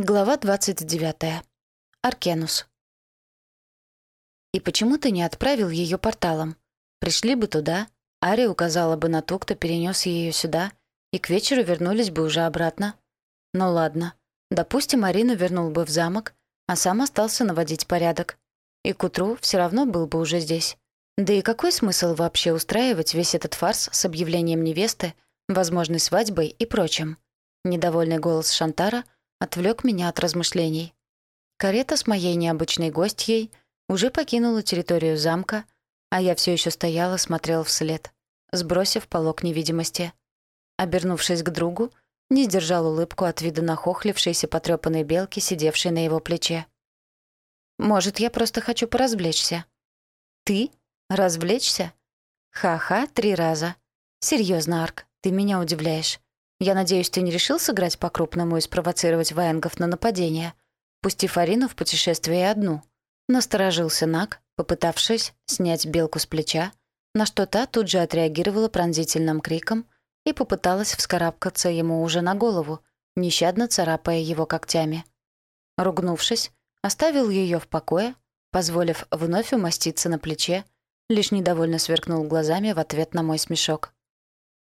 Глава 29. Аркенус. «И почему ты не отправил ее порталом? Пришли бы туда, Ари указала бы на ту, кто перенес ее сюда, и к вечеру вернулись бы уже обратно. Ну ладно. Допустим, Арину вернул бы в замок, а сам остался наводить порядок. И к утру все равно был бы уже здесь. Да и какой смысл вообще устраивать весь этот фарс с объявлением невесты, возможной свадьбой и прочим? Недовольный голос Шантара — отвлек меня от размышлений. Карета с моей необычной гостьей уже покинула территорию замка, а я все еще стояла, смотрела вслед, сбросив полог невидимости. Обернувшись к другу, не сдержал улыбку от вида нахохлившейся потрёпанной белки, сидевшей на его плече. «Может, я просто хочу поразвлечься?» «Ты? Развлечься?» «Ха-ха, три раза. Серьезно, Арк, ты меня удивляешь. Я надеюсь, ты не решил сыграть по-крупному и спровоцировать ваенгов на нападение, пустив Арину в путешествие одну. Насторожился Нак, попытавшись снять белку с плеча, на что та тут же отреагировала пронзительным криком и попыталась вскарабкаться ему уже на голову, нещадно царапая его когтями. Ругнувшись, оставил ее в покое, позволив вновь умоститься на плече, лишь недовольно сверкнул глазами в ответ на мой смешок.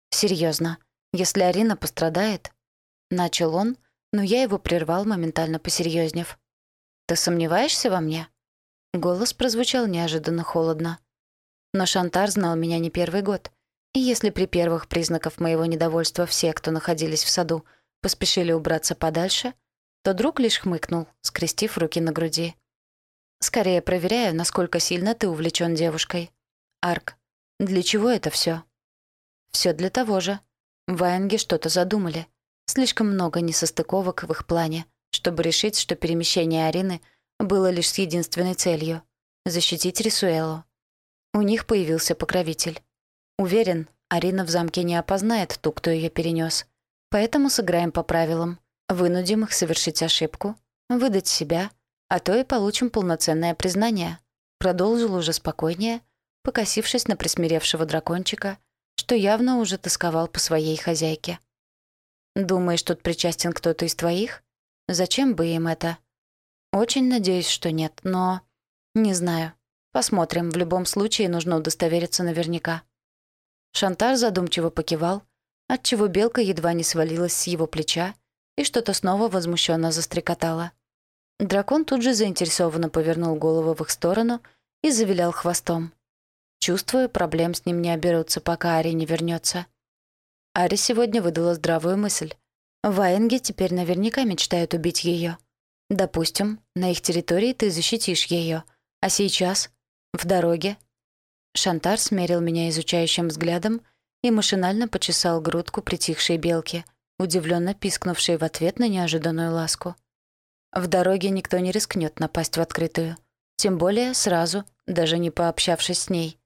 Серьезно, если Арина пострадает...» Начал он, но я его прервал, моментально посерьезнев. «Ты сомневаешься во мне?» Голос прозвучал неожиданно холодно. Но Шантар знал меня не первый год. И если при первых признаках моего недовольства все, кто находились в саду, поспешили убраться подальше, то друг лишь хмыкнул, скрестив руки на груди. «Скорее проверяю, насколько сильно ты увлечен девушкой. Арк, для чего это все? Все для того же, Ваенги что-то задумали. Слишком много несостыковок в их плане, чтобы решить, что перемещение Арины было лишь с единственной целью — защитить Рисуэлу. У них появился покровитель. Уверен, Арина в замке не опознает ту, кто ее перенес. Поэтому сыграем по правилам. Вынудим их совершить ошибку, выдать себя, а то и получим полноценное признание. Продолжил уже спокойнее, покосившись на присмиревшего дракончика что явно уже тосковал по своей хозяйке. «Думаешь, тут причастен кто-то из твоих? Зачем бы им это?» «Очень надеюсь, что нет, но...» «Не знаю. Посмотрим. В любом случае нужно удостовериться наверняка». Шантар задумчиво покивал, отчего белка едва не свалилась с его плеча и что-то снова возмущенно застрекотало. Дракон тут же заинтересованно повернул голову в их сторону и завилял хвостом. Чувствую, проблем с ним не оберутся, пока Ари не вернется. Ари сегодня выдала здравую мысль. Ваенги теперь наверняка мечтают убить ее. Допустим, на их территории ты защитишь ее, а сейчас в дороге. Шантар смерил меня изучающим взглядом и машинально почесал грудку притихшей белки, удивленно пискнувшей в ответ на неожиданную ласку. В дороге никто не рискнет напасть в открытую. Тем более сразу, даже не пообщавшись с ней.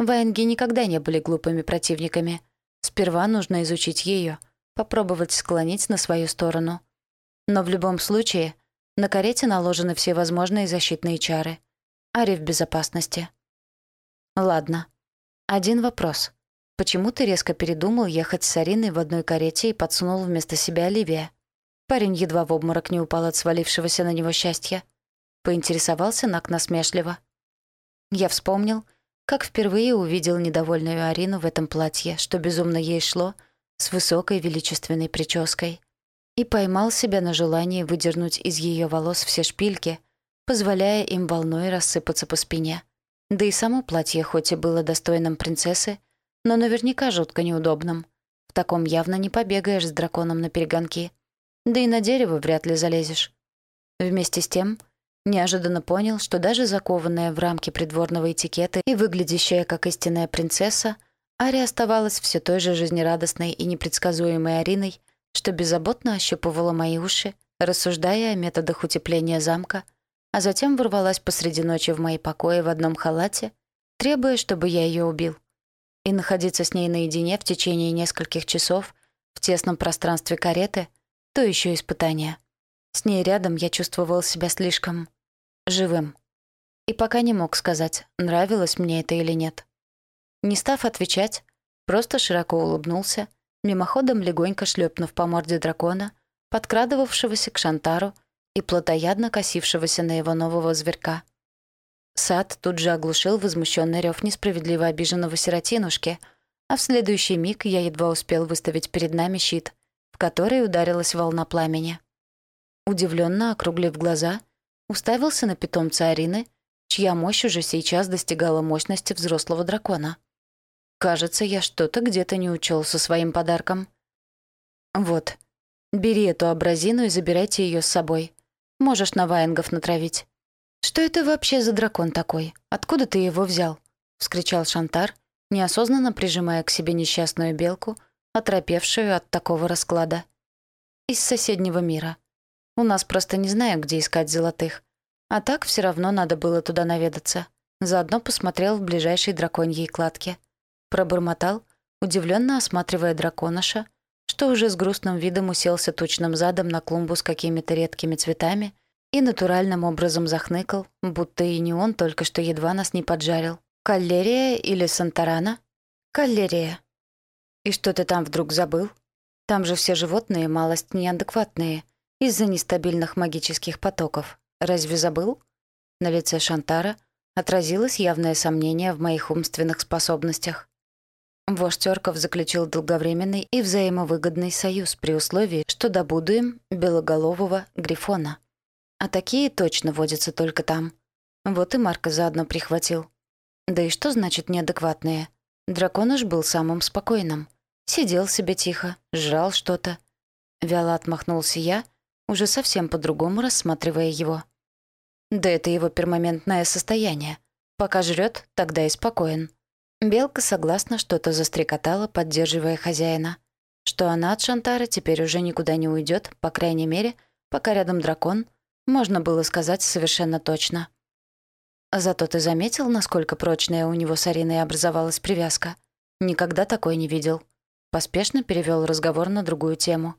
Ваенги никогда не были глупыми противниками. Сперва нужно изучить ее, попробовать склонить на свою сторону. Но в любом случае, на карете наложены все возможные защитные чары. Ари в безопасности. Ладно. Один вопрос. Почему ты резко передумал ехать с Ариной в одной карете и подсунул вместо себя Оливия? Парень едва в обморок не упал от свалившегося на него счастья. Поинтересовался Нак насмешливо. Я вспомнил, как впервые увидел недовольную Арину в этом платье, что безумно ей шло, с высокой величественной прической. И поймал себя на желании выдернуть из ее волос все шпильки, позволяя им волной рассыпаться по спине. Да и само платье хоть и было достойным принцессы, но наверняка жутко неудобным. В таком явно не побегаешь с драконом на перегонки. Да и на дерево вряд ли залезешь. Вместе с тем — Неожиданно понял, что даже закованная в рамки придворного этикета и выглядящая как истинная принцесса, Ари оставалась все той же жизнерадостной и непредсказуемой Ариной, что беззаботно ощупывала мои уши, рассуждая о методах утепления замка, а затем ворвалась посреди ночи в мои покои в одном халате, требуя, чтобы я ее убил. И находиться с ней наедине в течение нескольких часов в тесном пространстве кареты — то еще испытание. С ней рядом я чувствовал себя слишком живым. И пока не мог сказать, нравилось мне это или нет. Не став отвечать, просто широко улыбнулся, мимоходом легонько шлепнув по морде дракона, подкрадывавшегося к Шантару и плотоядно косившегося на его нового зверька. Сад тут же оглушил возмущенный рев несправедливо обиженного сиротинушки, а в следующий миг я едва успел выставить перед нами щит, в который ударилась волна пламени. Удивленно округлив глаза, уставился на питомца Арины, чья мощь уже сейчас достигала мощности взрослого дракона. Кажется, я что-то где-то не учел со своим подарком. Вот, бери эту абразину и забирайте ее с собой. Можешь на ваенгов натравить. «Что это вообще за дракон такой? Откуда ты его взял?» — вскричал Шантар, неосознанно прижимая к себе несчастную белку, оторопевшую от такого расклада. «Из соседнего мира. У нас просто не знаю, где искать золотых. А так все равно надо было туда наведаться. Заодно посмотрел в ближайшей драконьей кладке. Пробормотал, удивленно осматривая драконоша, что уже с грустным видом уселся тучным задом на клумбу с какими-то редкими цветами и натуральным образом захныкал, будто и не он только что едва нас не поджарил. «Каллерия или Сантарана?» «Каллерия». «И что ты там вдруг забыл? Там же все животные малость неадекватные из-за нестабильных магических потоков. Разве забыл?» На лице Шантара отразилось явное сомнение в моих умственных способностях. Вождь орков заключил долговременный и взаимовыгодный союз при условии, что добуду им белоголового грифона — а такие точно водятся только там. Вот и Марка заодно прихватил. Да и что значит неадекватные? Драконыш был самым спокойным. Сидел себе тихо, жрал что-то. Вяло отмахнулся я, уже совсем по-другому рассматривая его. Да это его пермоментное состояние. Пока жрет, тогда и спокоен. Белка согласно что-то застрекотала, поддерживая хозяина. Что она от Шантара теперь уже никуда не уйдет, по крайней мере, пока рядом дракон — можно было сказать совершенно точно. Зато ты заметил, насколько прочная у него с Ариной образовалась привязка? Никогда такой не видел. Поспешно перевел разговор на другую тему.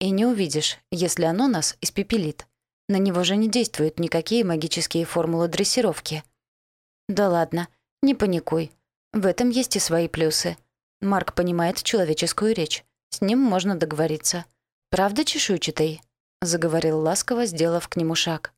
И не увидишь, если оно нас испепелит. На него же не действуют никакие магические формулы дрессировки. Да ладно, не паникуй. В этом есть и свои плюсы. Марк понимает человеческую речь. С ним можно договориться. Правда, чешуйчатый? — заговорил ласково, сделав к нему шаг.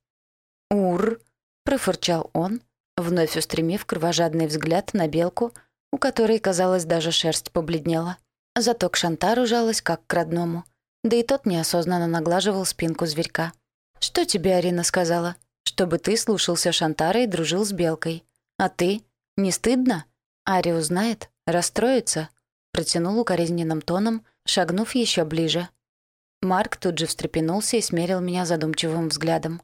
«Ур!» — профырчал он, вновь устремив кровожадный взгляд на белку, у которой, казалось, даже шерсть побледнела. Зато к Шантару жалась, как к родному. Да и тот неосознанно наглаживал спинку зверька. «Что тебе Арина сказала? Чтобы ты слушался Шантара и дружил с белкой. А ты? Не стыдно? Ари узнает, расстроится?» Протянул укоризненным тоном, шагнув еще ближе, Марк тут же встрепенулся и смерил меня задумчивым взглядом.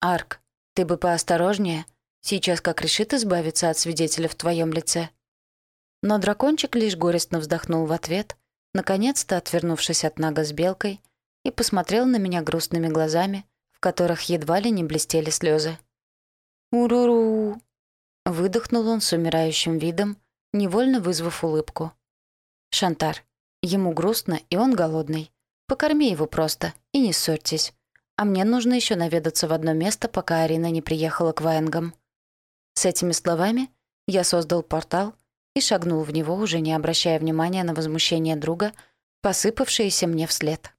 «Арк, ты бы поосторожнее. Сейчас как решит избавиться от свидетеля в твоем лице». Но дракончик лишь горестно вздохнул в ответ, наконец-то отвернувшись от Нага с белкой, и посмотрел на меня грустными глазами, в которых едва ли не блестели слезы. «Уруру!» — выдохнул он с умирающим видом, невольно вызвав улыбку. «Шантар, ему грустно, и он голодный. Покорми его просто и не ссорьтесь. А мне нужно еще наведаться в одно место, пока Арина не приехала к Ваенгам». С этими словами я создал портал и шагнул в него, уже не обращая внимания на возмущение друга, посыпавшееся мне вслед.